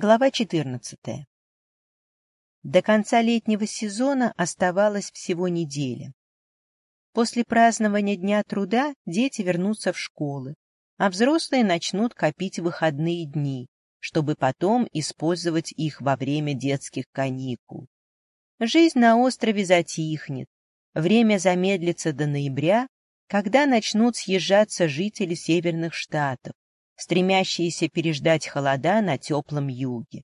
Глава 14. До конца летнего сезона оставалось всего неделя. После празднования Дня труда дети вернутся в школы, а взрослые начнут копить выходные дни, чтобы потом использовать их во время детских каникул. Жизнь на острове затихнет, время замедлится до ноября, когда начнут съезжаться жители северных штатов, стремящиеся переждать холода на теплом юге.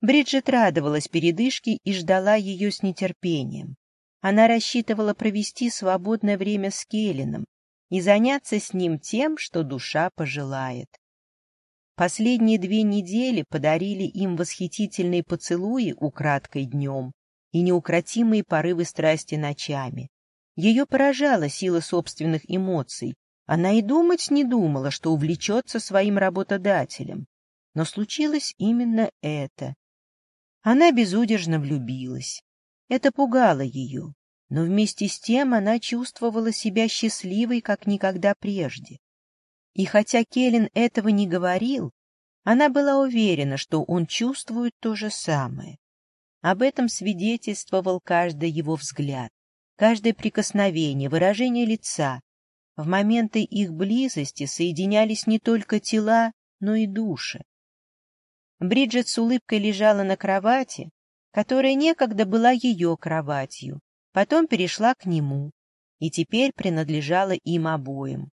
Бриджит радовалась передышке и ждала ее с нетерпением. Она рассчитывала провести свободное время с Келлином и заняться с ним тем, что душа пожелает. Последние две недели подарили им восхитительные поцелуи украдкой днем и неукротимые порывы страсти ночами. Ее поражала сила собственных эмоций, она и думать не думала, что увлечется своим работодателем. Но случилось именно это. Она безудержно влюбилась. Это пугало ее, но вместе с тем она чувствовала себя счастливой, как никогда прежде. И хотя Келлен этого не говорил, она была уверена, что он чувствует то же самое. Об этом свидетельствовал каждый его взгляд, каждое прикосновение, выражение лица, в моменты их близости соединялись не только тела, но и души. Бриджит с улыбкой лежала на кровати, которая некогда была ее кроватью, потом перешла к нему и теперь принадлежала им обоим.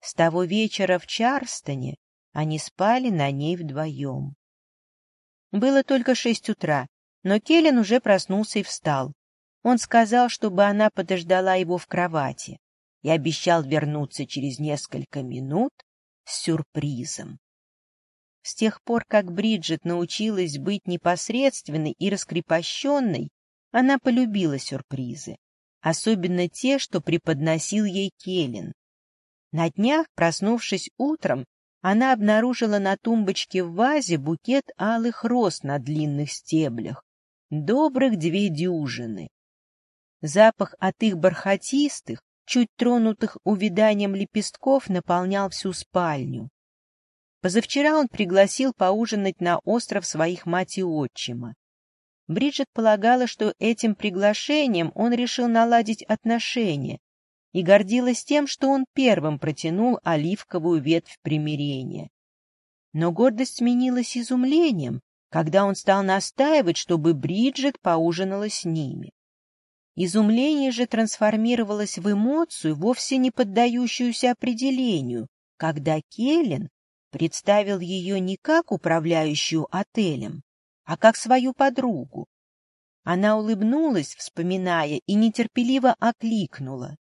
С того вечера в Чарстоне они спали на ней вдвоем. Было только шесть утра, но Келлен уже проснулся и встал. Он сказал, чтобы она подождала его в кровати и обещал вернуться через несколько минут с сюрпризом. С тех пор, как Бриджит научилась быть непосредственной и раскрепощенной, она полюбила сюрпризы, особенно те, что преподносил ей Келлен. На днях, проснувшись утром, она обнаружила на тумбочке в вазе букет алых роз на длинных стеблях, добрых две дюжины. Запах от их бархатистых, чуть тронутых увиданием лепестков, наполнял всю спальню. Позавчера он пригласил поужинать на остров своих мать и отчима. Бриджит полагала, что этим приглашением он решил наладить отношения, и гордилась тем, что он первым протянул оливковую ветвь примирения. Но гордость сменилась изумлением, когда он стал настаивать, чтобы Бриджит поужинала с ними. Изумление же трансформировалось в эмоцию, вовсе не поддающуюся определению, когда Келлен представил ее не как управляющую отелем, а как свою подругу. Она улыбнулась, вспоминая, и нетерпеливо окликнула.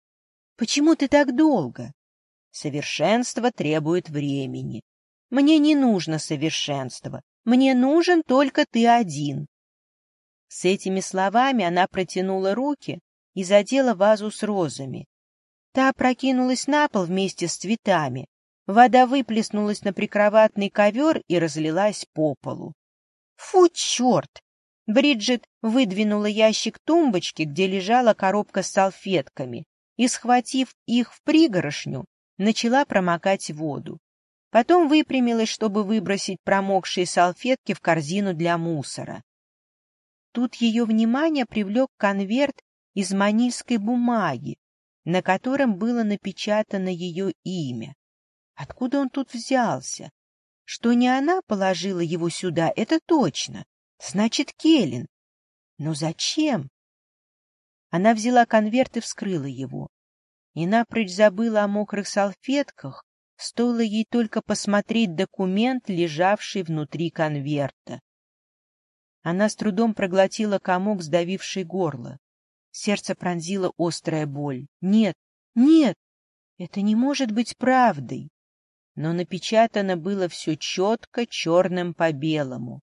— Почему ты так долго? — Совершенство требует времени. Мне не нужно совершенство, мне нужен только ты один. С этими словами она протянула руки и задела вазу с розами. Та опрокинулась на пол вместе с цветами. Вода выплеснулась на прикроватный ковер и разлилась по полу. «Фу, черт!» Бриджит выдвинула ящик тумбочки, где лежала коробка с салфетками, и, схватив их в пригорошню, начала промокать воду. Потом выпрямилась, чтобы выбросить промокшие салфетки в корзину для мусора. Тут ее внимание привлек конверт из манильской бумаги, на котором было напечатано ее имя. Откуда он тут взялся? Что не она положила его сюда, это точно. Значит, Келлен. Но зачем? Она взяла конверт и вскрыла его. И напрочь забыла о мокрых салфетках, стоило ей только посмотреть документ, лежавший внутри конверта. Она с трудом проглотила комок, сдавивший горло. Сердце пронзило острая боль. Нет, нет, это не может быть правдой. Но напечатано было все четко, черным по белому.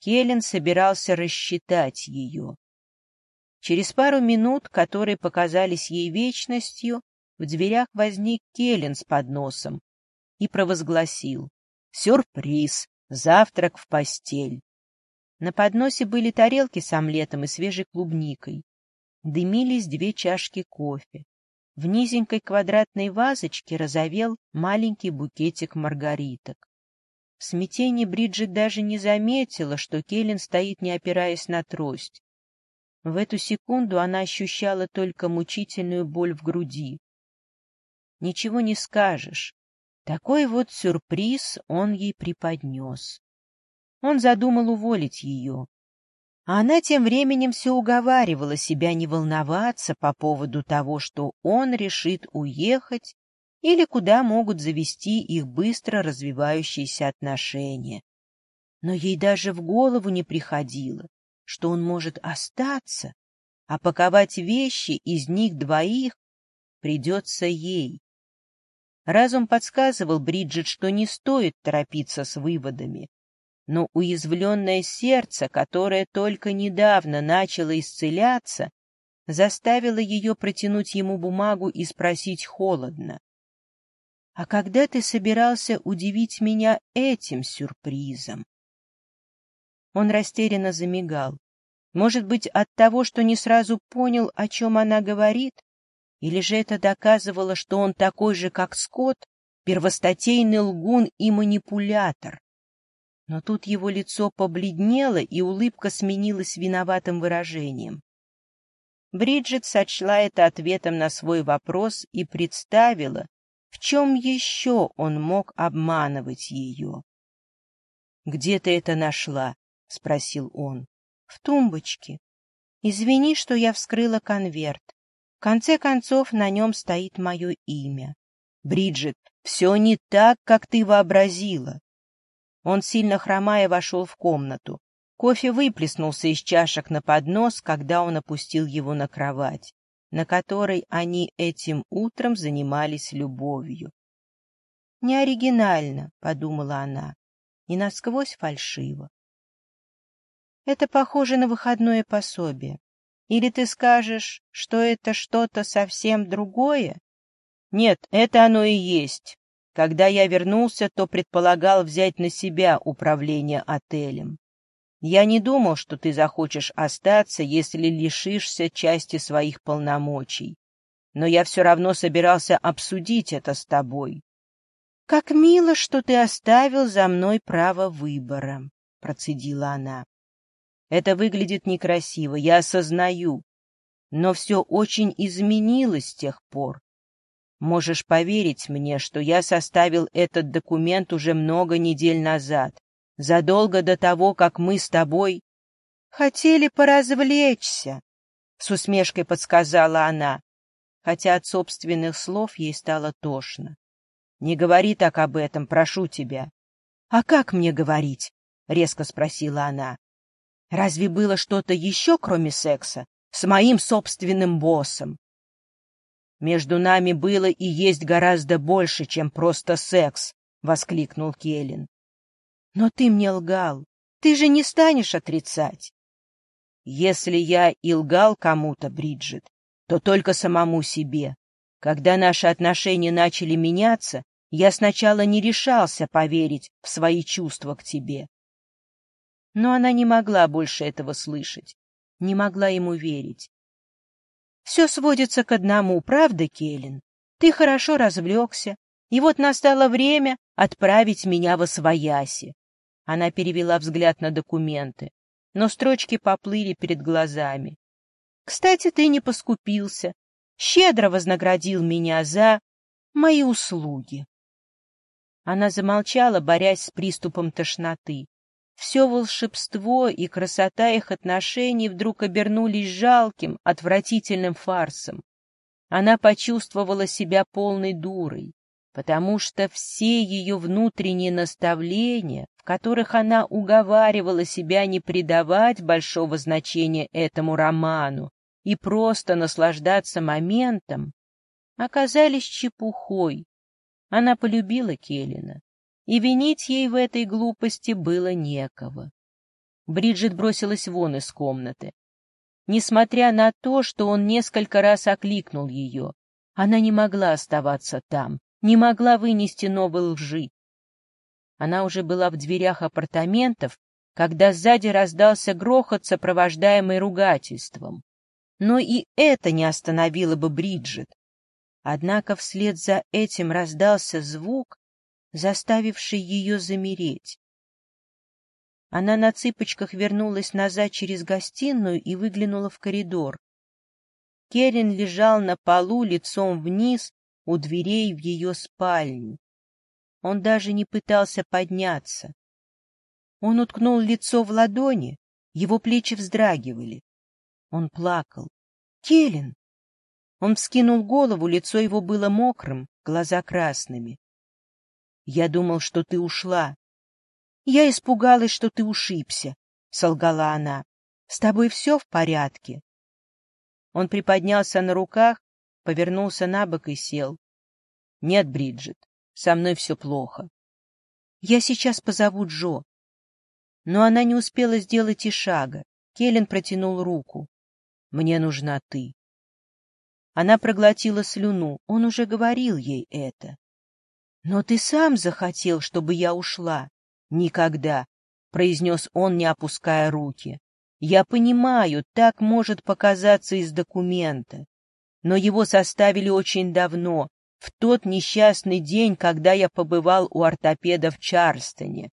Келлен собирался рассчитать ее. Через пару минут, которые показались ей вечностью, в дверях возник Келлен с подносом и провозгласил «Сюрприз! Завтрак в постель!» На подносе были тарелки с омлетом и свежей клубникой. Дымились две чашки кофе. В низенькой квадратной вазочке разовел маленький букетик маргариток. В смятении Бриджит даже не заметила, что Келлен стоит, не опираясь на трость. В эту секунду она ощущала только мучительную боль в груди. Ничего не скажешь. Такой вот сюрприз он ей преподнес. Он задумал уволить ее. А она тем временем все уговаривала себя не волноваться по поводу того, что он решит уехать или куда могут завести их быстро развивающиеся отношения. Но ей даже в голову не приходило, что он может остаться, а паковать вещи из них двоих придется ей. Разум подсказывал Бриджит, что не стоит торопиться с выводами, но уязвленное сердце, которое только недавно начало исцеляться, заставило ее протянуть ему бумагу и спросить холодно. «А когда ты собирался удивить меня этим сюрпризом?» Он растерянно замигал. Может быть, от того, что не сразу понял, о чем она говорит? Или же это доказывало, что он такой же, как Скотт, первостатейный лгун и манипулятор? Но тут его лицо побледнело, и улыбка сменилась виноватым выражением. Бриджит сочла это ответом на свой вопрос и представила, в чем еще он мог обманывать ее. — Где ты это нашла? — спросил он. — В тумбочке. Извини, что я вскрыла конверт. В конце концов, на нем стоит мое имя. Бриджит, все не так, как ты вообразила. Он, сильно хромая, вошел в комнату. Кофе выплеснулся из чашек на поднос, когда он опустил его на кровать на которой они этим утром занимались любовью. «Не оригинально», — подумала она, — «и насквозь фальшиво». «Это похоже на выходное пособие. Или ты скажешь, что это что-то совсем другое?» «Нет, это оно и есть. Когда я вернулся, то предполагал взять на себя управление отелем. Я не думал, что ты захочешь остаться, если лишишься части своих полномочий. Но я все равно собирался обсудить это с тобой. — Как мило, что ты оставил за мной право выбора, — процедила она. — Это выглядит некрасиво, я осознаю. Но все очень изменилось с тех пор. Можешь поверить мне, что я составил этот документ уже много недель назад, задолго до того, как мы с тобой хотели поразвлечься, — с усмешкой подсказала она, хотя от собственных слов ей стало тошно. — Не говори так об этом, прошу тебя. — А как мне говорить? — резко спросила она. — Разве было что-то еще, кроме секса, с моим собственным боссом? «Между нами было и есть гораздо больше, чем просто секс», — воскликнул Келлен. Но ты мне лгал. Ты же не станешь отрицать. Если я и лгал кому-то, Бриджит, то только самому себе. Когда наши отношения начали меняться, я сначала не решался поверить в свои чувства к тебе. Но она не могла больше этого слышать, не могла ему верить. Все сводится к одному, правда, Келлен? Ты хорошо развлекся, и вот настало время отправить меня во свояси. Она перевела взгляд на документы, но строчки поплыли перед глазами. «Кстати, ты не поскупился. Щедро вознаградил меня за мои услуги». Она замолчала, борясь с приступом тошноты. Все волшебство и красота их отношений вдруг обернулись жалким, отвратительным фарсом. Она почувствовала себя полной дурой, потому что все ее внутренние наставления которых она уговаривала себя не придавать большого значения этому роману и просто наслаждаться моментом, оказались чепухой. Она полюбила Келлина, и винить ей в этой глупости было некого. Бриджит бросилась вон из комнаты. Несмотря на то, что он несколько раз окликнул ее, она не могла оставаться там, не могла вынести новой лжи, она уже была в дверях апартаментов, когда сзади раздался грохот, сопровождаемый ругательством. Но и это не остановило бы Бриджит. Однако вслед за этим раздался звук, заставивший ее замереть. Она на цыпочках вернулась назад через гостиную и выглянула в коридор. Керин лежал на полу лицом вниз у дверей в ее спальню. Он даже не пытался подняться. Он уткнул лицо в ладони, его плечи вздрагивали. Он плакал. «Келлен!» Он вскинул голову, лицо его было мокрым, глаза красными. «Я думал, что ты ушла». «Я испугалась, что ты ушибся», — солгала она. «С тобой все в порядке?» Он приподнялся на руках, повернулся на бок и сел. «Нет, Бриджит, со мной все плохо. Я сейчас позову Джо». Но она не успела сделать и шага. Келлен протянул руку. «Мне нужна ты». Она проглотила слюну, он уже говорил ей это. «Но ты сам захотел, чтобы я ушла». «Никогда», — произнес он, не опуская руки. Я понимаю, так может показаться из документа, но его составили очень давно, в тот несчастный день, когда я побывал у ортопеда в Чарстоне.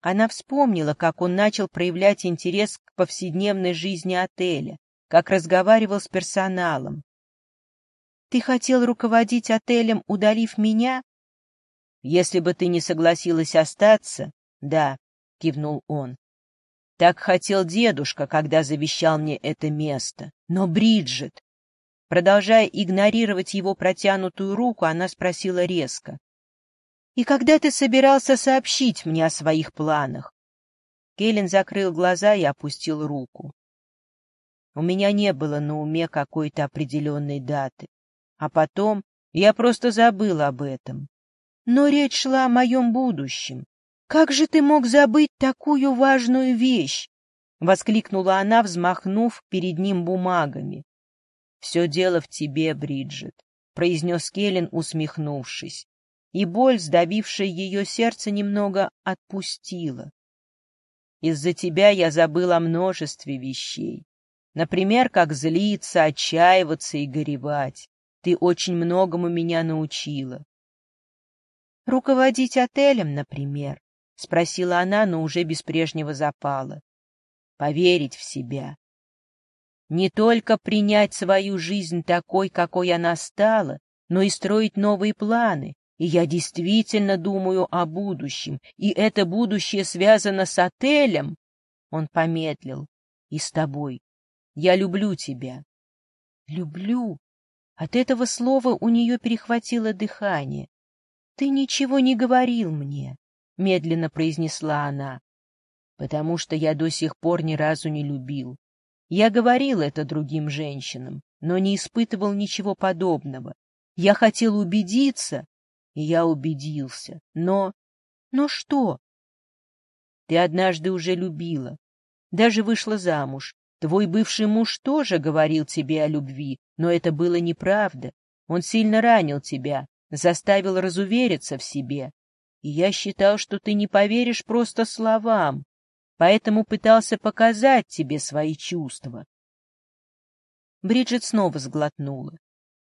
Она вспомнила, как он начал проявлять интерес к повседневной жизни отеля, как разговаривал с персоналом. «Ты хотел руководить отелем, удалив меня?» «Если бы ты не согласилась остаться, да», — кивнул он. Так хотел дедушка, когда завещал мне это место. Но Бриджит... Продолжая игнорировать его протянутую руку, она спросила резко. «И когда ты собирался сообщить мне о своих планах?» Келлен закрыл глаза и опустил руку. У меня не было на уме какой-то определенной даты. А потом я просто забыл об этом. Но речь шла о моем будущем, «Как же ты мог забыть такую важную вещь?» — воскликнула она, взмахнув перед ним бумагами. «Все дело в тебе, Бриджит», — произнес Келлен, усмехнувшись. И боль, сдавившая ее сердце, немного отпустила. «Из-за тебя я забыл о множестве вещей. Например, как злиться, отчаиваться и горевать. Ты очень многому меня научила. Руководить отелем, например, — спросила она, но уже без прежнего запала. «Поверить в себя. Не только принять свою жизнь такой, какой она стала, но и строить новые планы. И я действительно думаю о будущем, и это будущее связано с отелем». Он помедлил. «И с тобой. Я люблю тебя». «Люблю». От этого слова у нее перехватило дыхание. «Ты ничего не говорил мне». — медленно произнесла она, — потому что я до сих пор ни разу не любил. Я говорил это другим женщинам, но не испытывал ничего подобного. Я хотел убедиться, и я убедился. Но... Но что? Ты однажды уже любила, даже вышла замуж. Твой бывший муж тоже говорил тебе о любви, но это было неправда. Он сильно ранил тебя, заставил разувериться в себе, и я считал, что ты не поверишь просто словам, поэтому пытался показать тебе свои чувства. Бриджит снова сглотнула.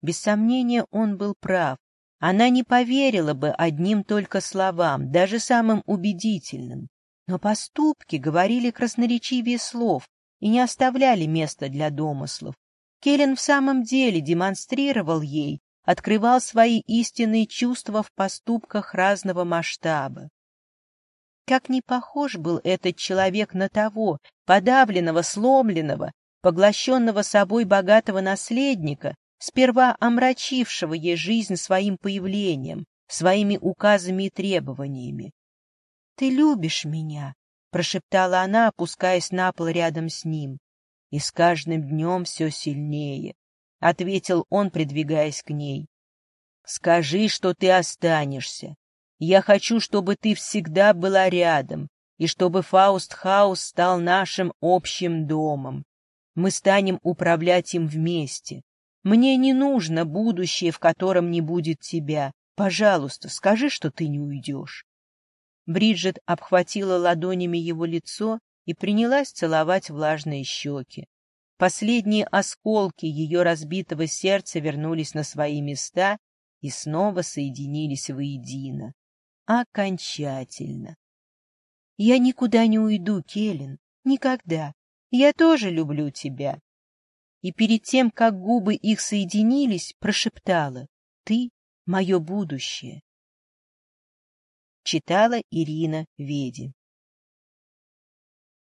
Без сомнения, он был прав. Она не поверила бы одним только словам, даже самым убедительным. Но поступки говорили красноречивее слов и не оставляли места для домыслов. Келлен в самом деле демонстрировал ей, открывал свои истинные чувства в поступках разного масштаба. Как не похож был этот человек на того, подавленного, сломленного, поглощенного собой богатого наследника, сперва омрачившего ей жизнь своим появлением, своими указами и требованиями. — Ты любишь меня, — прошептала она, опускаясь на пол рядом с ним, — и с каждым днем все сильнее ответил он, придвигаясь к ней. Скажи, что ты останешься. Я хочу, чтобы ты всегда была рядом, и чтобы Фаустхаус стал нашим общим домом. Мы станем управлять им вместе. Мне не нужно будущее, в котором не будет тебя. Пожалуйста, скажи, что ты не уйдешь. Бриджит обхватила ладонями его лицо и принялась целовать влажные щеки. Последние осколки ее разбитого сердца вернулись на свои места и снова соединились воедино. окончательно. Я никуда не уйду, Келлен, никогда. Я тоже люблю тебя. И перед тем, как губы их соединились, прошептала «Ты — мое будущее». Читала Ирина Веди